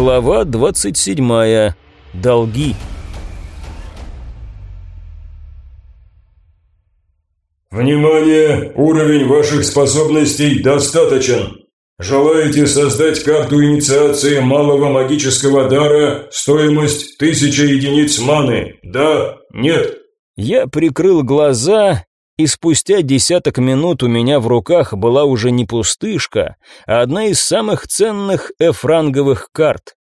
Глава 27. Долги. Внимание! Уровень ваших способностей достаточен. Желаете создать карту инициации малого магического дара, стоимость 1000 единиц маны? Да? Нет? Я прикрыл глаза, и спустя десяток минут у меня в руках была уже не пустышка, а одна из самых ценных эфранговых карт.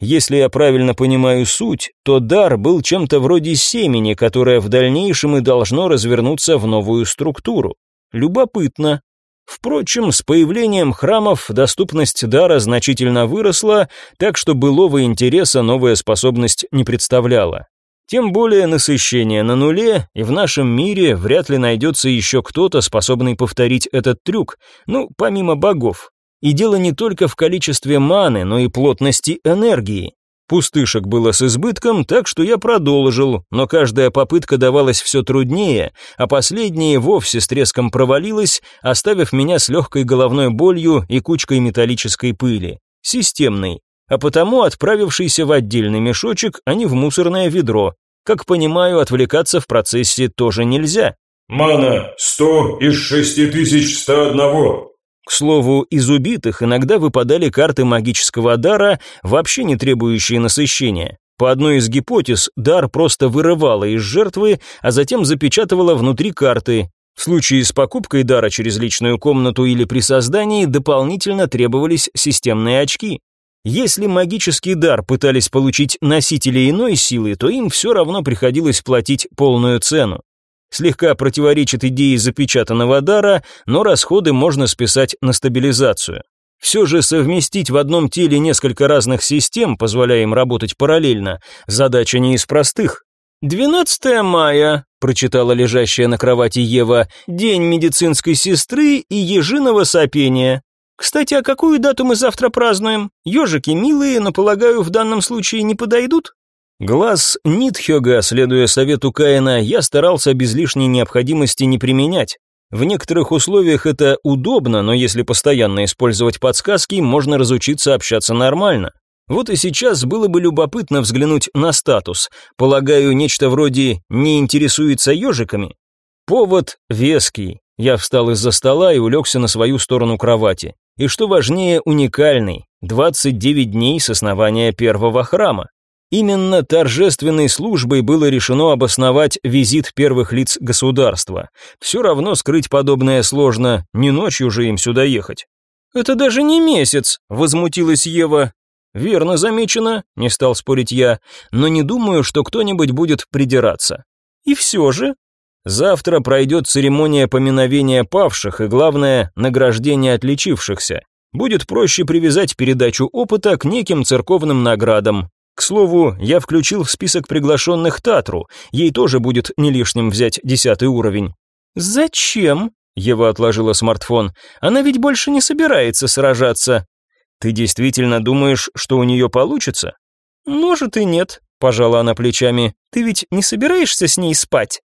Если я правильно понимаю суть, то дар был чем-то вроде семени, которое в дальнейшем и должно развернуться в новую структуру. Любопытно. Впрочем, с появлением храмов доступность дара значительно выросла, так что былого интереса новая способность не представляла. Тем более насыщение на нуле, и в нашем мире вряд ли найдется еще кто-то, способный повторить этот трюк, ну, помимо богов. И дело не только в количестве маны, но и плотности энергии. Пустышек было с избытком, так что я продолжил, но каждая попытка давалась все труднее, а последняя вовсе с треском провалилась, оставив меня с легкой головной болью и кучкой металлической пыли. Системный. А потому, отправившийся в отдельный мешочек, а не в мусорное ведро. Как понимаю, отвлекаться в процессе тоже нельзя. «Мана, сто из шести тысяч ста одного. К слову, из убитых иногда выпадали карты магического дара, вообще не требующие насыщения. По одной из гипотез, дар просто вырывала из жертвы, а затем запечатывала внутри карты. В случае с покупкой дара через личную комнату или при создании дополнительно требовались системные очки. Если магический дар пытались получить носители иной силы, то им все равно приходилось платить полную цену. Слегка противоречит идее запечатанного дара, но расходы можно списать на стабилизацию. Все же совместить в одном теле несколько разных систем, позволяя им работать параллельно, задача не из простых. «12 мая», – прочитала лежащая на кровати Ева, «день медицинской сестры и ежиного сопения». «Кстати, а какую дату мы завтра празднуем? Ежики милые, но, полагаю, в данном случае не подойдут?» Глаз Нитхёга, следуя совету Каина, я старался без лишней необходимости не применять. В некоторых условиях это удобно, но если постоянно использовать подсказки, можно разучиться общаться нормально. Вот и сейчас было бы любопытно взглянуть на статус. Полагаю, нечто вроде «не интересуется ежиками». Повод веский. Я встал из-за стола и улегся на свою сторону кровати. И что важнее, уникальный. 29 дней с основания первого храма. Именно торжественной службой было решено обосновать визит первых лиц государства. Все равно скрыть подобное сложно, не ночью же им сюда ехать. «Это даже не месяц», — возмутилась Ева. «Верно замечено», — не стал спорить я, «но не думаю, что кто-нибудь будет придираться». «И все же», Завтра пройдет церемония поминовения павших и, главное, награждение отличившихся. Будет проще привязать передачу опыта к неким церковным наградам. К слову, я включил в список приглашенных Татру, ей тоже будет не лишним взять десятый уровень. «Зачем?» — Ева отложила смартфон. «Она ведь больше не собирается сражаться». «Ты действительно думаешь, что у нее получится?» «Может и нет», — пожала она плечами. «Ты ведь не собираешься с ней спать?»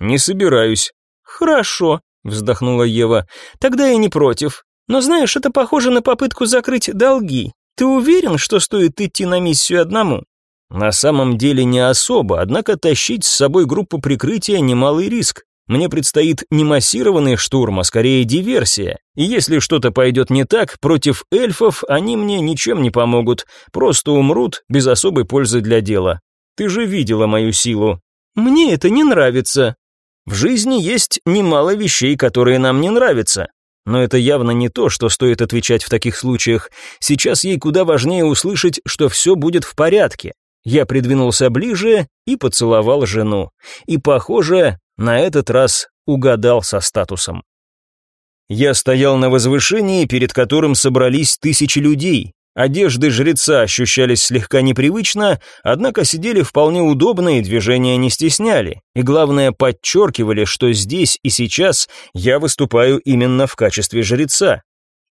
«Не собираюсь». «Хорошо», — вздохнула Ева. «Тогда я не против. Но знаешь, это похоже на попытку закрыть долги. Ты уверен, что стоит идти на миссию одному? На самом деле не особо, однако тащить с собой группу прикрытия немалый риск. Мне предстоит не массированный штурм, а скорее диверсия. И если что-то пойдет не так, против эльфов они мне ничем не помогут, просто умрут без особой пользы для дела. Ты же видела мою силу. Мне это не нравится. В жизни есть немало вещей, которые нам не нравятся. Но это явно не то, что стоит отвечать в таких случаях. Сейчас ей куда важнее услышать, что все будет в порядке. Я придвинулся ближе и поцеловал жену. И, похоже, на этот раз угадал со статусом. Я стоял на возвышении, перед которым собрались тысячи людей. Одежды жреца ощущались слегка непривычно, однако сидели вполне удобно и движения не стесняли. И главное, подчеркивали, что здесь и сейчас я выступаю именно в качестве жреца.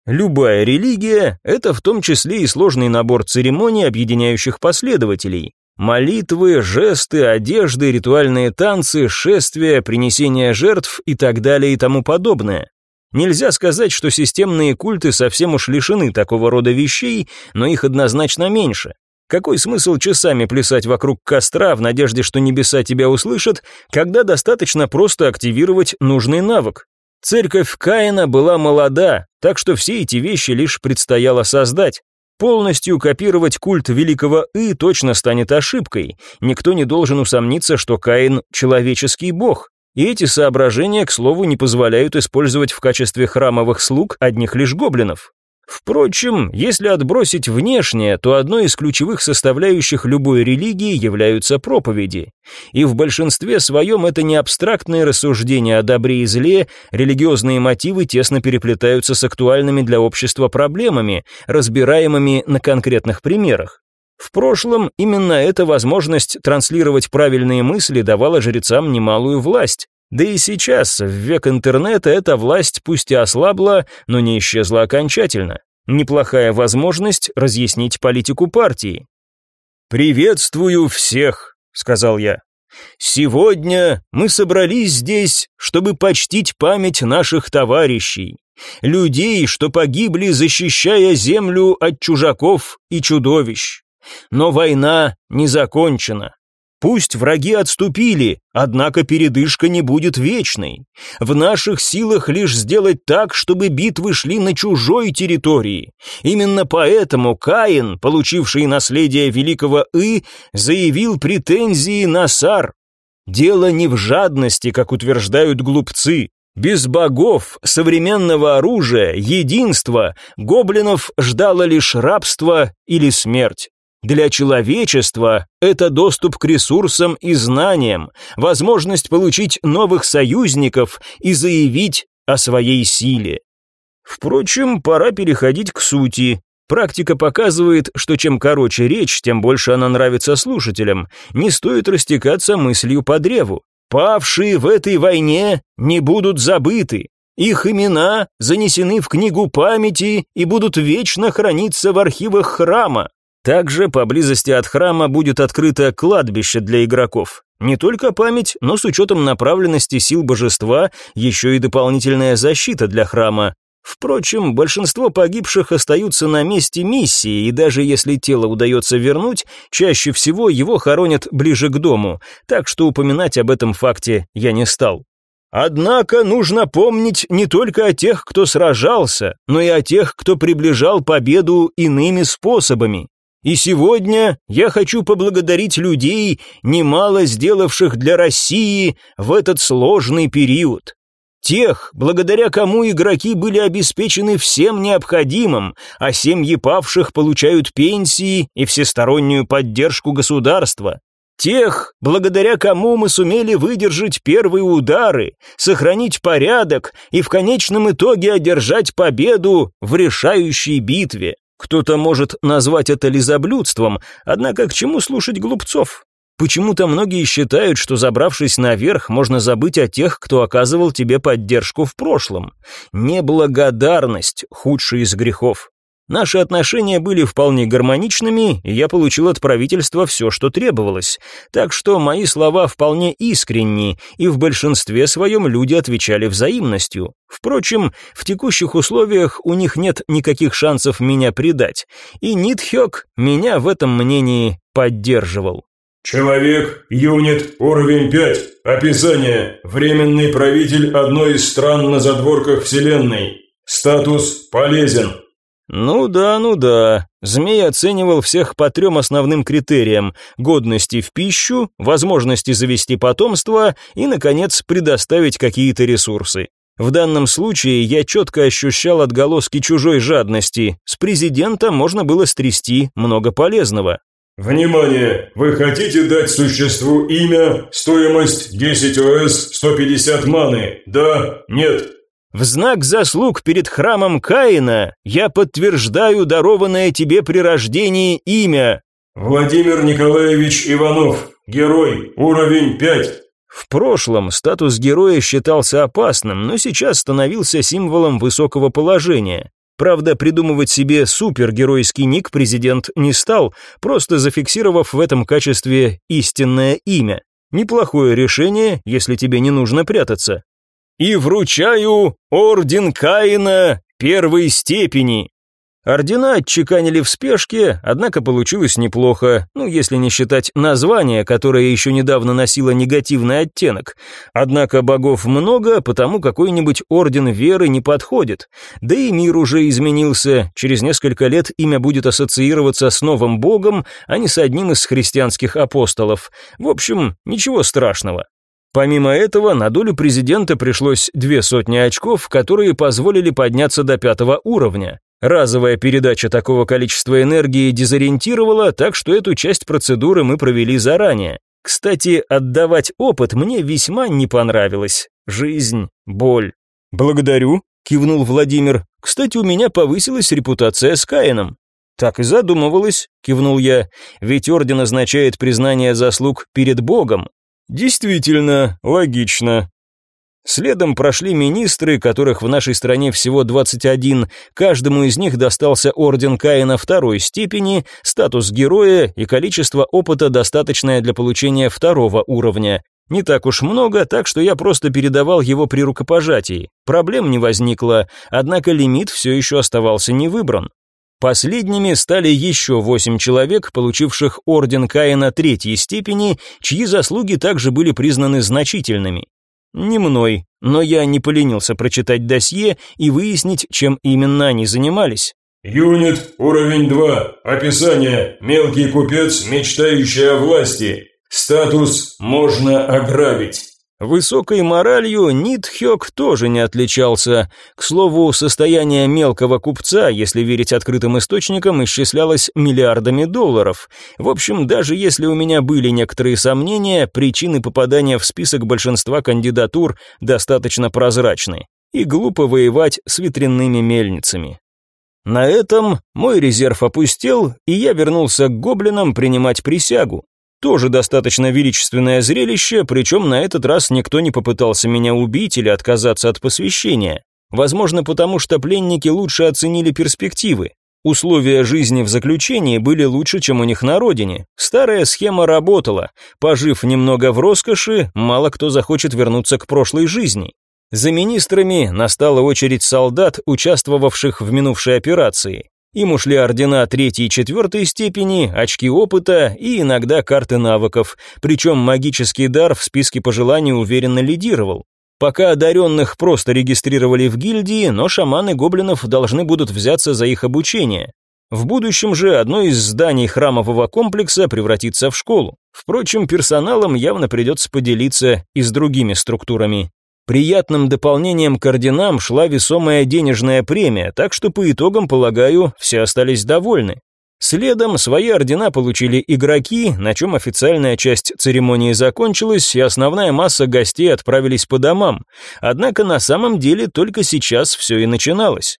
Любая религия – это в том числе и сложный набор церемоний, объединяющих последователей. Молитвы, жесты, одежды, ритуальные танцы, шествия, принесение жертв и так далее и тому подобное. Нельзя сказать, что системные культы совсем уж лишены такого рода вещей, но их однозначно меньше. Какой смысл часами плясать вокруг костра в надежде, что небеса тебя услышат, когда достаточно просто активировать нужный навык? Церковь Каина была молода, так что все эти вещи лишь предстояло создать. Полностью копировать культ великого И точно станет ошибкой. Никто не должен усомниться, что Каин – человеческий бог. И эти соображения, к слову, не позволяют использовать в качестве храмовых слуг одних лишь гоблинов. Впрочем, если отбросить внешнее, то одной из ключевых составляющих любой религии являются проповеди. И в большинстве своем это не абстрактные рассуждения о добре и зле, религиозные мотивы тесно переплетаются с актуальными для общества проблемами, разбираемыми на конкретных примерах. В прошлом именно эта возможность транслировать правильные мысли давала жрецам немалую власть. Да и сейчас, в век интернета, эта власть пусть и ослабла, но не исчезла окончательно. Неплохая возможность разъяснить политику партии. «Приветствую всех», — сказал я. «Сегодня мы собрались здесь, чтобы почтить память наших товарищей, людей, что погибли, защищая землю от чужаков и чудовищ. Но война не закончена. Пусть враги отступили, однако передышка не будет вечной. В наших силах лишь сделать так, чтобы битвы шли на чужой территории. Именно поэтому Каин, получивший наследие великого И, заявил претензии на Сар. Дело не в жадности, как утверждают глупцы. Без богов, современного оружия, единства, гоблинов ждало лишь рабство или смерть. Для человечества это доступ к ресурсам и знаниям, возможность получить новых союзников и заявить о своей силе. Впрочем, пора переходить к сути. Практика показывает, что чем короче речь, тем больше она нравится слушателям. Не стоит растекаться мыслью по древу. Павшие в этой войне не будут забыты. Их имена занесены в книгу памяти и будут вечно храниться в архивах храма. Также поблизости от храма будет открыто кладбище для игроков. Не только память, но с учетом направленности сил божества, еще и дополнительная защита для храма. Впрочем, большинство погибших остаются на месте миссии, и даже если тело удается вернуть, чаще всего его хоронят ближе к дому, так что упоминать об этом факте я не стал. Однако нужно помнить не только о тех, кто сражался, но и о тех, кто приближал победу иными способами. И сегодня я хочу поблагодарить людей, немало сделавших для России в этот сложный период. Тех, благодаря кому игроки были обеспечены всем необходимым, а семьи павших получают пенсии и всестороннюю поддержку государства. Тех, благодаря кому мы сумели выдержать первые удары, сохранить порядок и в конечном итоге одержать победу в решающей битве. Кто-то может назвать это лизоблюдством, однако к чему слушать глупцов? Почему-то многие считают, что забравшись наверх, можно забыть о тех, кто оказывал тебе поддержку в прошлом. Неблагодарность – худший из грехов. Наши отношения были вполне гармоничными, и я получил от правительства все, что требовалось. Так что мои слова вполне искренни, и в большинстве своем люди отвечали взаимностью. Впрочем, в текущих условиях у них нет никаких шансов меня предать, и Нитхёк меня в этом мнении поддерживал. Человек, юнит, уровень 5. Описание. Временный правитель одной из стран на задворках Вселенной. Статус полезен. Ну да, ну да. Змей оценивал всех по трем основным критериям: годности в пищу, возможности завести потомство и наконец предоставить какие-то ресурсы. В данном случае я четко ощущал отголоски чужой жадности. С президента можно было стрясти много полезного. Внимание! Вы хотите дать существу имя, стоимость 10 ОС, 150 маны? Да? Нет? В знак заслуг перед храмом Каина я подтверждаю дарованное тебе при рождении имя. Владимир Николаевич Иванов, герой, уровень 5. В прошлом статус героя считался опасным, но сейчас становился символом высокого положения. Правда, придумывать себе супергеройский ник президент не стал, просто зафиксировав в этом качестве истинное имя. Неплохое решение, если тебе не нужно прятаться. И вручаю орден Каина первой степени. Ордена отчеканили в спешке, однако получилось неплохо, ну, если не считать название, которое еще недавно носило негативный оттенок. Однако богов много, потому какой-нибудь орден веры не подходит. Да и мир уже изменился, через несколько лет имя будет ассоциироваться с новым богом, а не с одним из христианских апостолов. В общем, ничего страшного. Помимо этого, на долю президента пришлось две сотни очков, которые позволили подняться до пятого уровня. Разовая передача такого количества энергии дезориентировала, так что эту часть процедуры мы провели заранее. Кстати, отдавать опыт мне весьма не понравилось. Жизнь, боль. Благодарю, кивнул Владимир. Кстати, у меня повысилась репутация с Каином. Так и задумывалась, кивнул я. Ведь орден означает признание заслуг перед Богом. Действительно, логично. Следом прошли министры, которых в нашей стране всего 21. Каждому из них достался орден Каина второй степени, статус героя и количество опыта, достаточное для получения второго уровня. Не так уж много, так что я просто передавал его при рукопожатии. Проблем не возникло, однако лимит все еще оставался не выбран. Последними стали еще восемь человек, получивших орден Каина третьей степени, чьи заслуги также были признаны значительными. Не мной, но я не поленился прочитать досье и выяснить, чем именно они занимались. Юнит, уровень 2, описание, мелкий купец, мечтающий о власти, статус «можно ограбить». Высокой моралью Нитхёк тоже не отличался. К слову, состояние мелкого купца, если верить открытым источникам, исчислялось миллиардами долларов. В общем, даже если у меня были некоторые сомнения, причины попадания в список большинства кандидатур достаточно прозрачны. И глупо воевать с ветряными мельницами. На этом мой резерв опустел, и я вернулся к гоблинам принимать присягу. Тоже достаточно величественное зрелище, причем на этот раз никто не попытался меня убить или отказаться от посвящения. Возможно, потому что пленники лучше оценили перспективы. Условия жизни в заключении были лучше, чем у них на родине. Старая схема работала. Пожив немного в роскоши, мало кто захочет вернуться к прошлой жизни. За министрами настала очередь солдат, участвовавших в минувшей операции. Им ушли ордена третьей и четвертой степени, очки опыта и иногда карты навыков, причем магический дар в списке пожеланий уверенно лидировал. Пока одаренных просто регистрировали в гильдии, но шаманы гоблинов должны будут взяться за их обучение. В будущем же одно из зданий храмового комплекса превратится в школу. Впрочем, персоналом явно придется поделиться и с другими структурами. Приятным дополнением к орденам шла весомая денежная премия, так что по итогам, полагаю, все остались довольны. Следом свои ордена получили игроки, на чем официальная часть церемонии закончилась, и основная масса гостей отправились по домам. Однако на самом деле только сейчас все и начиналось.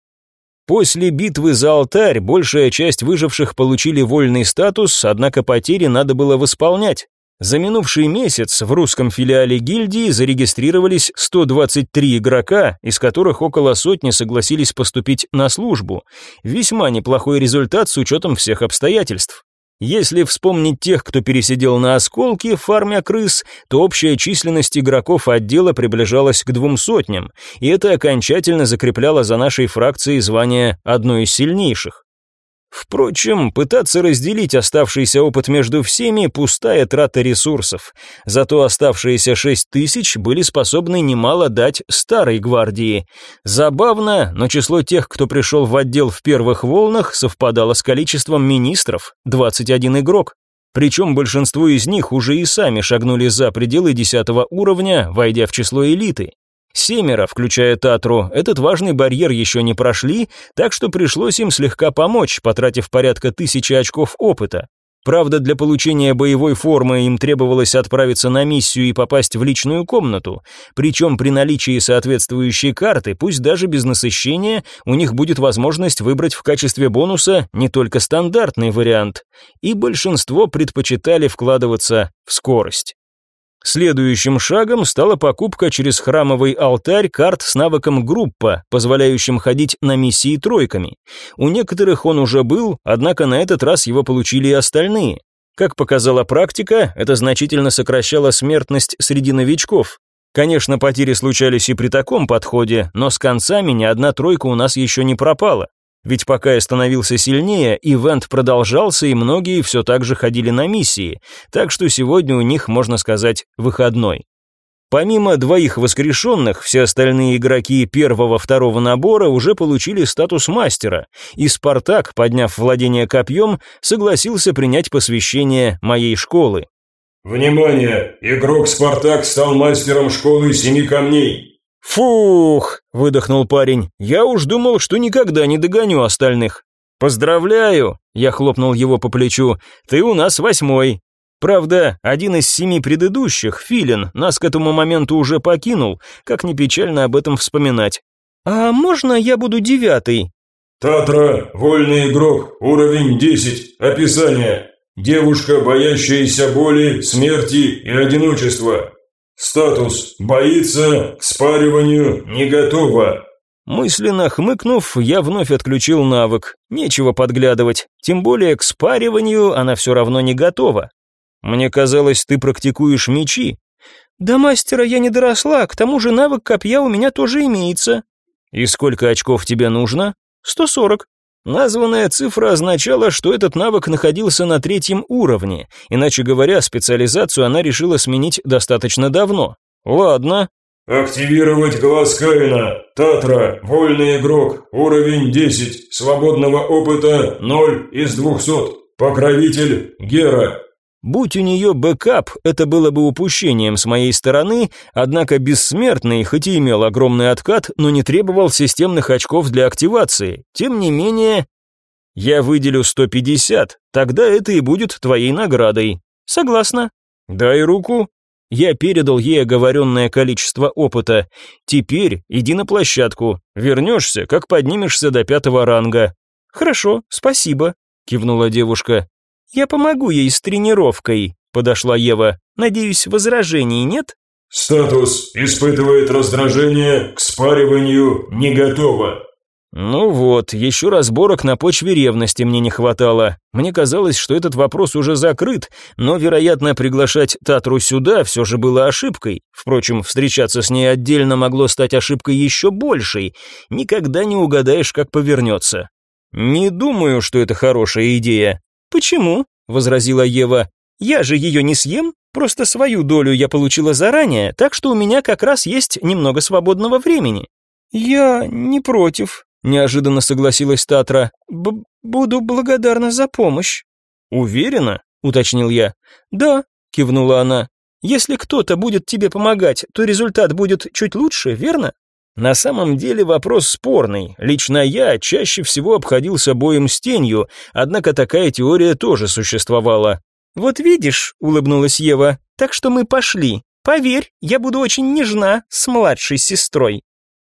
После битвы за алтарь большая часть выживших получили вольный статус, однако потери надо было восполнять. За минувший месяц в русском филиале гильдии зарегистрировались 123 игрока, из которых около сотни согласились поступить на службу. Весьма неплохой результат с учетом всех обстоятельств. Если вспомнить тех, кто пересидел на осколки, фармя крыс, то общая численность игроков отдела приближалась к двум сотням, и это окончательно закрепляло за нашей фракцией звание одной из сильнейших. Впрочем, пытаться разделить оставшийся опыт между всеми – пустая трата ресурсов. Зато оставшиеся шесть тысяч были способны немало дать старой гвардии. Забавно, но число тех, кто пришел в отдел в первых волнах, совпадало с количеством министров – 21 игрок. Причем большинство из них уже и сами шагнули за пределы десятого уровня, войдя в число элиты. Семеро, включая Татру, этот важный барьер еще не прошли, так что пришлось им слегка помочь, потратив порядка тысячи очков опыта. Правда, для получения боевой формы им требовалось отправиться на миссию и попасть в личную комнату. Причем при наличии соответствующей карты, пусть даже без насыщения, у них будет возможность выбрать в качестве бонуса не только стандартный вариант. И большинство предпочитали вкладываться в скорость. Следующим шагом стала покупка через храмовый алтарь карт с навыком группа, позволяющим ходить на миссии тройками. У некоторых он уже был, однако на этот раз его получили и остальные. Как показала практика, это значительно сокращало смертность среди новичков. Конечно, потери случались и при таком подходе, но с концами ни одна тройка у нас еще не пропала. Ведь пока я становился сильнее, ивент продолжался, и многие все так же ходили на миссии, так что сегодня у них, можно сказать, выходной. Помимо двоих воскрешенных, все остальные игроки первого-второго набора уже получили статус мастера, и Спартак, подняв владение копьем, согласился принять посвящение моей школы. «Внимание! Игрок Спартак стал мастером школы семи камней!» «Фух!» – выдохнул парень. «Я уж думал, что никогда не догоню остальных». «Поздравляю!» – я хлопнул его по плечу. «Ты у нас восьмой». Правда, один из семи предыдущих, Филин, нас к этому моменту уже покинул, как ни печально об этом вспоминать. «А можно я буду девятый?» «Татра, вольный игрок, уровень 10, описание. Девушка, боящаяся боли, смерти и одиночества. Статус «Боится, к спариванию не готова». Мысленно хмыкнув, я вновь отключил навык. Нечего подглядывать, тем более к спариванию она все равно не готова. Мне казалось, ты практикуешь мечи. До мастера я не доросла, к тому же навык копья у меня тоже имеется. И сколько очков тебе нужно? Сто сорок. Названная цифра означала, что этот навык находился на третьем уровне, иначе говоря, специализацию она решила сменить достаточно давно. Ладно. Активировать глаз Каина. Татра, вольный игрок, уровень 10, свободного опыта 0 из 200. Покровитель Гера. Будь у нее бэкап, это было бы упущением с моей стороны, однако бессмертный, хоть и имел огромный откат, но не требовал системных очков для активации. Тем не менее, я выделю 150, тогда это и будет твоей наградой. Согласна. Дай руку. Я передал ей оговоренное количество опыта. Теперь иди на площадку. Вернешься, как поднимешься до пятого ранга. Хорошо, спасибо, кивнула девушка. «Я помогу ей с тренировкой», – подошла Ева. «Надеюсь, возражений нет?» «Статус испытывает раздражение, к спариванию не готово». Ну вот, еще разборок на почве ревности мне не хватало. Мне казалось, что этот вопрос уже закрыт, но, вероятно, приглашать Татру сюда все же было ошибкой. Впрочем, встречаться с ней отдельно могло стать ошибкой еще большей. Никогда не угадаешь, как повернется. Не думаю, что это хорошая идея. «Почему?» – возразила Ева. «Я же ее не съем, просто свою долю я получила заранее, так что у меня как раз есть немного свободного времени». «Я не против», – неожиданно согласилась Татра. Б «Буду благодарна за помощь». «Уверена?» – уточнил я. «Да», – кивнула она. «Если кто-то будет тебе помогать, то результат будет чуть лучше, верно?» На самом деле вопрос спорный. Лично я чаще всего обходился боем с тенью, однако такая теория тоже существовала. «Вот видишь», — улыбнулась Ева, — «так что мы пошли. Поверь, я буду очень нежна с младшей сестрой».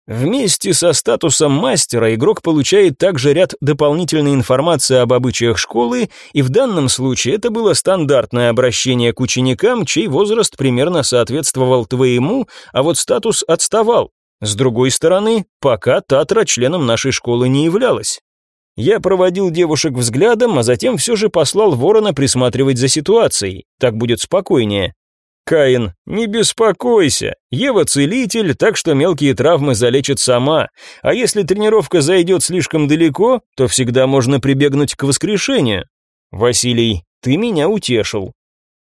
Вместе со статусом мастера игрок получает также ряд дополнительной информации об обычаях школы, и в данном случае это было стандартное обращение к ученикам, чей возраст примерно соответствовал твоему, а вот статус отставал. С другой стороны, пока Татра членом нашей школы не являлась. Я проводил девушек взглядом, а затем все же послал ворона присматривать за ситуацией. Так будет спокойнее. Каин, не беспокойся. Ева целитель, так что мелкие травмы залечит сама. А если тренировка зайдет слишком далеко, то всегда можно прибегнуть к воскрешению. Василий, ты меня утешил.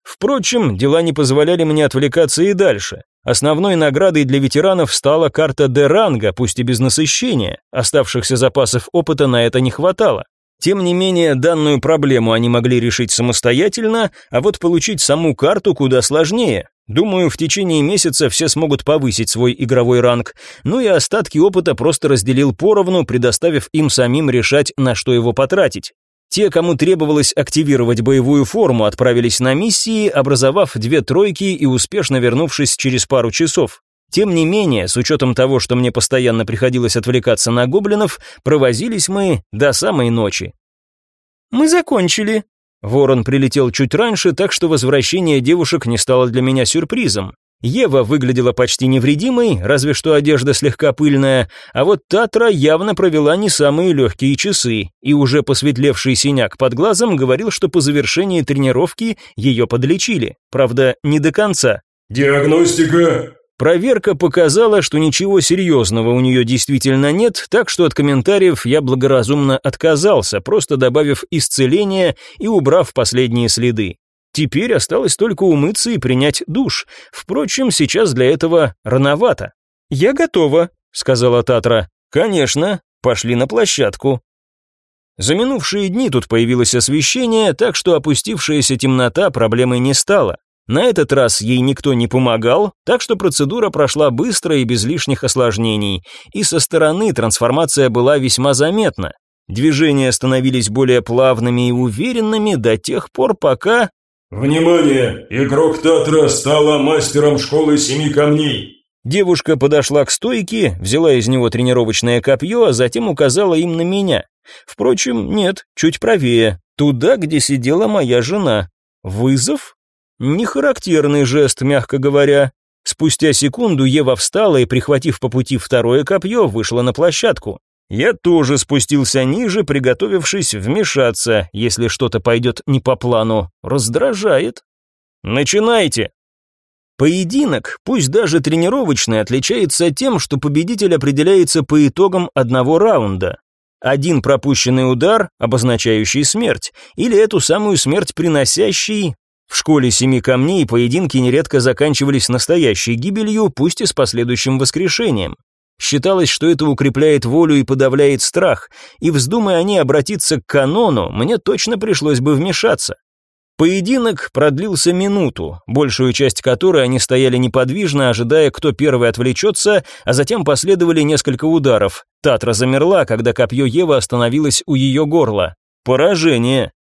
Впрочем, дела не позволяли мне отвлекаться и дальше. Основной наградой для ветеранов стала карта Д-ранга, пусть и без насыщения. Оставшихся запасов опыта на это не хватало. Тем не менее, данную проблему они могли решить самостоятельно, а вот получить саму карту куда сложнее. Думаю, в течение месяца все смогут повысить свой игровой ранг, ну и остатки опыта просто разделил поровну, предоставив им самим решать, на что его потратить. Те, кому требовалось активировать боевую форму, отправились на миссии, образовав две тройки и успешно вернувшись через пару часов. Тем не менее, с учетом того, что мне постоянно приходилось отвлекаться на гоблинов, провозились мы до самой ночи. «Мы закончили». Ворон прилетел чуть раньше, так что возвращение девушек не стало для меня сюрпризом. Ева выглядела почти невредимой, разве что одежда слегка пыльная, а вот Татра явно провела не самые легкие часы, и уже посветлевший синяк под глазом говорил, что по завершении тренировки ее подлечили, правда, не до конца. «Диагностика!» Проверка показала, что ничего серьезного у нее действительно нет, так что от комментариев я благоразумно отказался, просто добавив исцеление и убрав последние следы. Теперь осталось только умыться и принять душ. Впрочем, сейчас для этого рановато. «Я готова», — сказала Татра. «Конечно, пошли на площадку». За минувшие дни тут появилось освещение, так что опустившаяся темнота проблемой не стала. На этот раз ей никто не помогал, так что процедура прошла быстро и без лишних осложнений, и со стороны трансформация была весьма заметна. Движения становились более плавными и уверенными до тех пор, пока... «Внимание! Игрок Татра стала мастером школы семи камней!» Девушка подошла к стойке, взяла из него тренировочное копье, а затем указала им на меня. Впрочем, нет, чуть правее, туда, где сидела моя жена. Вызов? Нехарактерный жест, мягко говоря. Спустя секунду Ева встала и, прихватив по пути второе копье, вышла на площадку. Я тоже спустился ниже, приготовившись вмешаться, если что-то пойдет не по плану. Раздражает. «Начинайте!» Поединок, пусть даже тренировочный, отличается тем, что победитель определяется по итогам одного раунда. Один пропущенный удар, обозначающий смерть, или эту самую смерть приносящий, в школе семи камней поединки нередко заканчивались настоящей гибелью, пусть и с последующим воскрешением. Считалось, что это укрепляет волю и подавляет страх, и вздумая они обратиться к канону, мне точно пришлось бы вмешаться. Поединок продлился минуту, большую часть которой они стояли неподвижно, ожидая, кто первый отвлечется, а затем последовали несколько ударов. Татра замерла, когда копье Евы остановилось у ее горла. Поражение.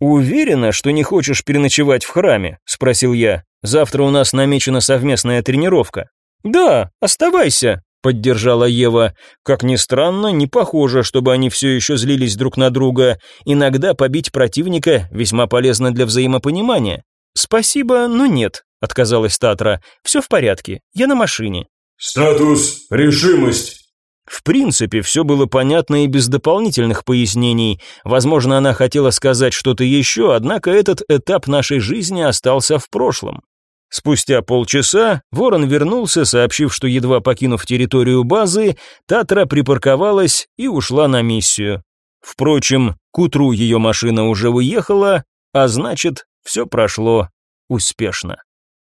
«Уверена, что не хочешь переночевать в храме?» – спросил я. «Завтра у нас намечена совместная тренировка». «Да, оставайся», – поддержала Ева. Как ни странно, не похоже, чтобы они все еще злились друг на друга. Иногда побить противника весьма полезно для взаимопонимания. «Спасибо, но нет», – отказалась Татра. «Все в порядке, я на машине». «Статус решимость». В принципе, все было понятно и без дополнительных пояснений. Возможно, она хотела сказать что-то еще, однако этот этап нашей жизни остался в прошлом. Спустя полчаса Ворон вернулся, сообщив, что едва покинув территорию базы, Татра припарковалась и ушла на миссию. Впрочем, к утру ее машина уже уехала, а значит, все прошло успешно.